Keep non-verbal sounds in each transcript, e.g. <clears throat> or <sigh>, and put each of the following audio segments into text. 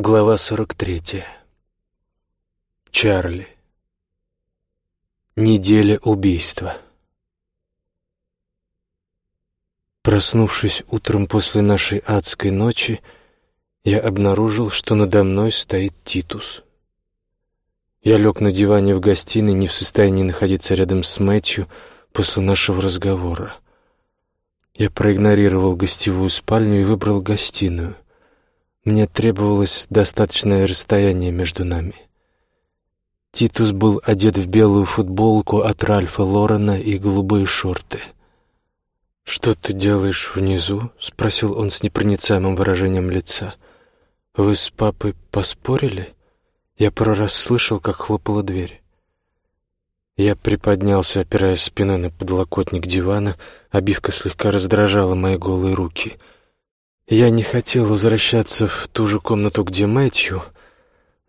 Глава 43. Чарли. Неделя убийства. Проснувшись утром после нашей адской ночи, я обнаружил, что надо мной стоит Титус. Я лег на диване в гостиной, не в состоянии находиться рядом с Мэтью после нашего разговора. Я проигнорировал гостевую спальню и выбрал гостиную — мне требовалось достаточное расстояние между нами. Титус был одет в белую футболку от Ральфа Лорена и голубые шорты. «Что ты делаешь внизу?» — спросил он с непроницаемым выражением лица. «Вы с папой поспорили?» Я пару раз слышал, как хлопала дверь. Я приподнялся, опираясь спиной на подлокотник дивана. Обивка слегка раздражала мои голые руки — я не хотел возвращаться в ту же комнату, где Мэтью,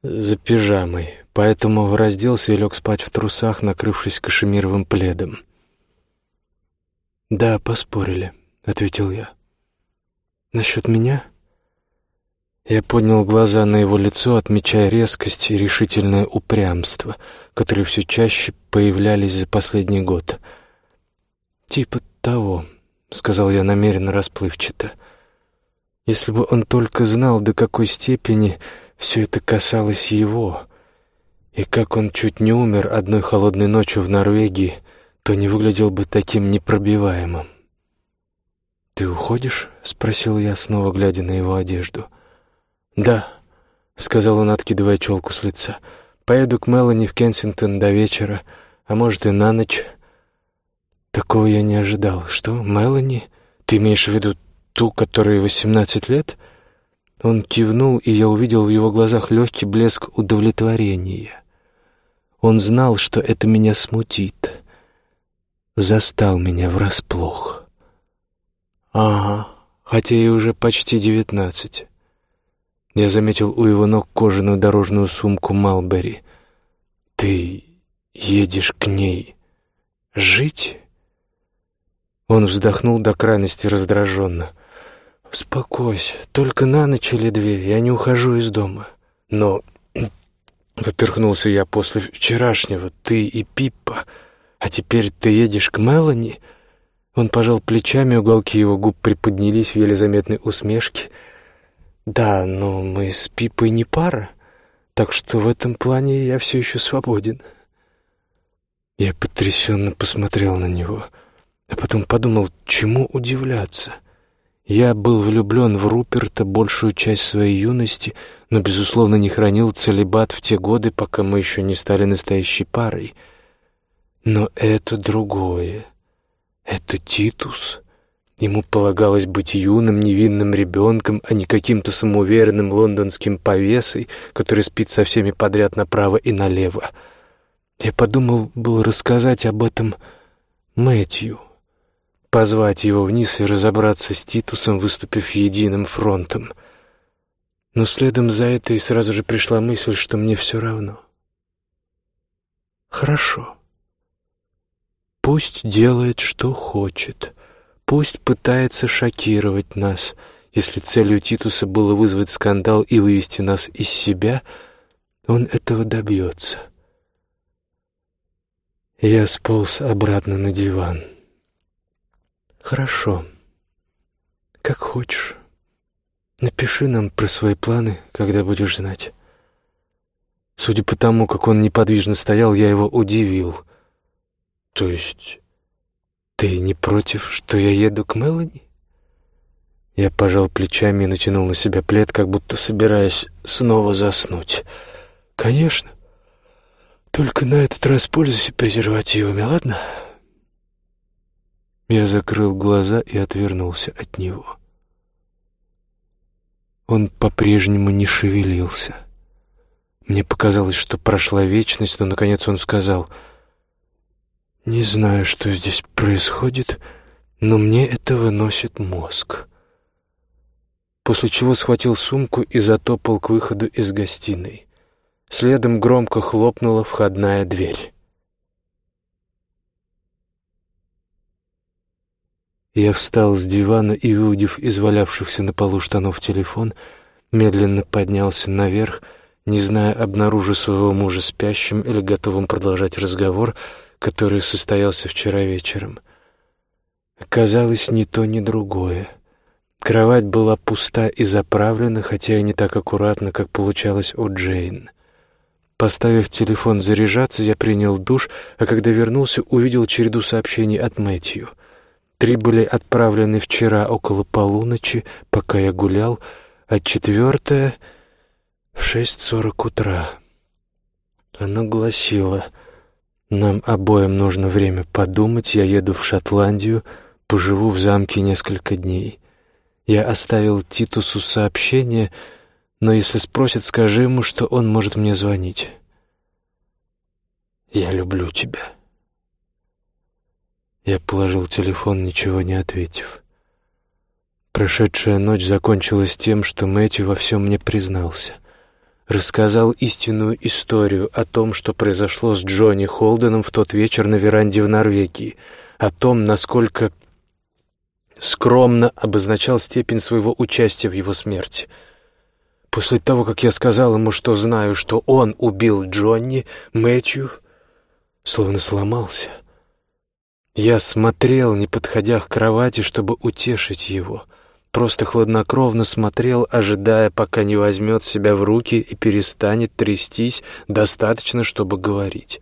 за пижамой, поэтому разделся и лег спать в трусах, накрывшись кашемировым пледом. «Да, поспорили», — ответил я. «Насчет меня?» Я поднял глаза на его лицо, отмечая резкость и решительное упрямство, которые все чаще появлялись за последний год. «Типа того», — сказал я намеренно расплывчато, — если бы он только знал, до какой степени все это касалось его, и как он чуть не умер одной холодной ночью в Норвегии, то не выглядел бы таким непробиваемым. «Ты уходишь?» — спросил я, снова глядя на его одежду. «Да», — сказал он, откидывая челку с лица. «Поеду к Мелани в Кенсингтон до вечера, а может и на ночь». Такого я не ожидал. «Что, Мелани? Ты имеешь в виду ту, которой восемнадцать лет?» Он кивнул, и я увидел в его глазах легкий блеск удовлетворения. Он знал, что это меня смутит. Застал меня врасплох. «Ага, хотя и уже почти девятнадцать». Я заметил у его ног кожаную дорожную сумку Малбери. «Ты едешь к ней жить?» Он вздохнул до крайности раздраженно. «Успокойся, только на ночь или две, я не ухожу из дома». «Но...» <clears throat> — поперхнулся я после вчерашнего. «Ты и Пиппа, а теперь ты едешь к Мелани?» Он пожал плечами, уголки его губ приподнялись в еле заметной усмешке. «Да, но мы с Пиппой не пара, так что в этом плане я все еще свободен». Я потрясенно посмотрел на него, а потом подумал, чему удивляться — я был влюблен в Руперта большую часть своей юности, но, безусловно, не хранил целебат в те годы, пока мы еще не стали настоящей парой. Но это другое. Это Титус. Ему полагалось быть юным, невинным ребенком, а не каким-то самоуверенным лондонским повесой, который спит со всеми подряд направо и налево. Я подумал было рассказать об этом Мэтью позвать его вниз и разобраться с Титусом, выступив единым фронтом. Но следом за этой сразу же пришла мысль, что мне все равно. Хорошо. Пусть делает, что хочет. Пусть пытается шокировать нас. Если целью Титуса было вызвать скандал и вывести нас из себя, он этого добьется. Я сполз обратно на диван. «Хорошо. Как хочешь. Напиши нам про свои планы, когда будешь знать». Судя по тому, как он неподвижно стоял, я его удивил. «То есть ты не против, что я еду к Мелани?» Я пожал плечами и натянул на себя плед, как будто собираясь снова заснуть. «Конечно. Только на этот раз пользуйся презервативами, ладно?» Я закрыл глаза и отвернулся от него. Он по-прежнему не шевелился. Мне показалось, что прошла вечность, но, наконец, он сказал, «Не знаю, что здесь происходит, но мне это выносит мозг». После чего схватил сумку и затопал к выходу из гостиной. Следом громко хлопнула входная дверь. Я встал с дивана и, выудив из валявшихся на полу штанов телефон, медленно поднялся наверх, не зная, обнаружу своего мужа спящим или готовым продолжать разговор, который состоялся вчера вечером. Оказалось, ни то, ни другое. Кровать была пуста и заправлена, хотя и не так аккуратно, как получалось у Джейн. Поставив телефон заряжаться, я принял душ, а когда вернулся, увидел череду сообщений от Мэтью. Три были отправлены вчера около полуночи, пока я гулял, а четвертое — в шесть сорок утра. Оно гласило, «Нам обоим нужно время подумать, я еду в Шотландию, поживу в замке несколько дней». Я оставил Титусу сообщение, но если спросит, скажи ему, что он может мне звонить. «Я люблю тебя». Я положил телефон, ничего не ответив. Прошедшая ночь закончилась тем, что Мэтью во всем мне признался. Рассказал истинную историю о том, что произошло с Джонни Холденом в тот вечер на веранде в Норвегии, о том, насколько скромно обозначал степень своего участия в его смерти. После того, как я сказал ему, что знаю, что он убил Джонни, Мэтью словно сломался. Я смотрел, не подходя к кровати, чтобы утешить его. Просто хладнокровно смотрел, ожидая, пока не возьмет себя в руки и перестанет трястись достаточно, чтобы говорить.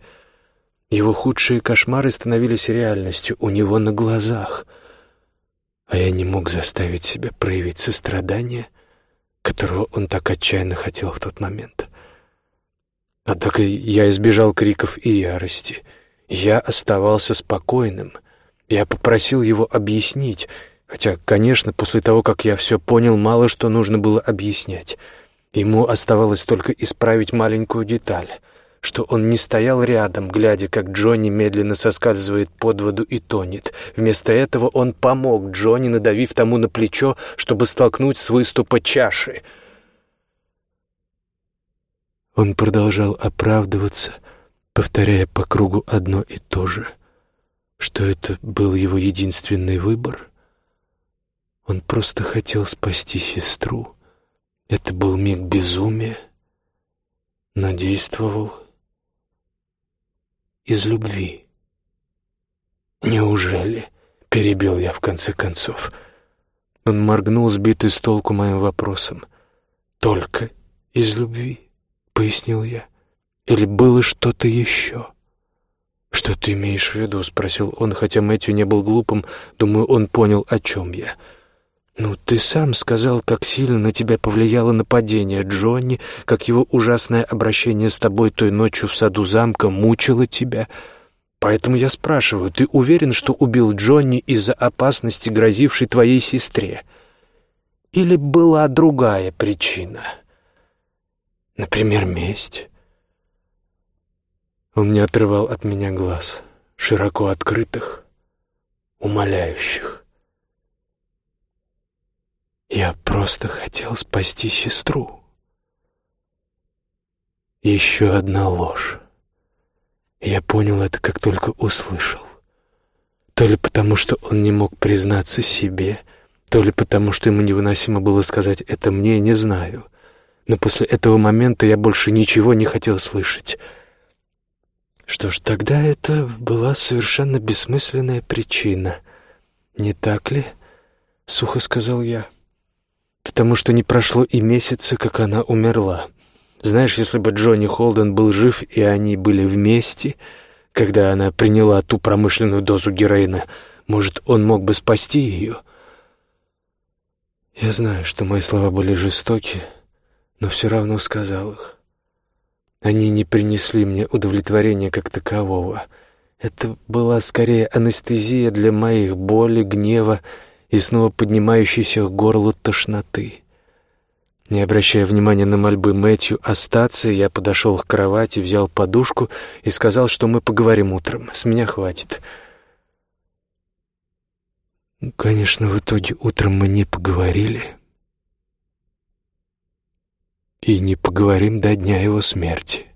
Его худшие кошмары становились реальностью у него на глазах — а я не мог заставить себя проявить сострадание, которого он так отчаянно хотел в тот момент. Однако я избежал криков и ярости. Я оставался спокойным. Я попросил его объяснить, хотя, конечно, после того, как я все понял, мало что нужно было объяснять. Ему оставалось только исправить маленькую деталь — что он не стоял рядом, глядя, как Джонни медленно соскальзывает под воду и тонет. Вместо этого он помог Джонни, надавив тому на плечо, чтобы столкнуть с выступа чаши. Он продолжал оправдываться, повторяя по кругу одно и то же, что это был его единственный выбор. Он просто хотел спасти сестру. Это был миг безумия, но действовал из любви. «Неужели?» — перебил я в конце концов. Он моргнул, сбитый с толку моим вопросом. «Только из любви?» — пояснил я. «Или было что-то еще?» «Что ты имеешь в виду?» — спросил он, хотя Мэтью не был глупым. Думаю, он понял, о чем я. «Ну, ты сам сказал, как сильно на тебя повлияло нападение Джонни, как его ужасное обращение с тобой той ночью в саду замка мучило тебя. Поэтому я спрашиваю, ты уверен, что убил Джонни из-за опасности, грозившей твоей сестре? Или была другая причина? Например, месть?» Он не отрывал от меня глаз, широко открытых, умоляющих. Я просто хотел спасти сестру. Еще одна ложь. Я понял это, как только услышал. То ли потому, что он не мог признаться себе, то ли потому, что ему невыносимо было сказать «это мне, не знаю». Но после этого момента я больше ничего не хотел слышать. Что ж, тогда это была совершенно бессмысленная причина. «Не так ли?» — сухо сказал я потому что не прошло и месяца, как она умерла. Знаешь, если бы Джонни Холден был жив, и они были вместе, когда она приняла ту промышленную дозу героина, может, он мог бы спасти ее? Я знаю, что мои слова были жестоки, но все равно сказал их. Они не принесли мне удовлетворения как такового. Это была скорее анестезия для моих боли, гнева и снова поднимающейся к горлу тошноты. Не обращая внимания на мольбы Мэтью остаться, я подошел к кровати, взял подушку и сказал, что мы поговорим утром. С меня хватит. Конечно, в итоге утром мы не поговорили. И не поговорим до дня его смерти.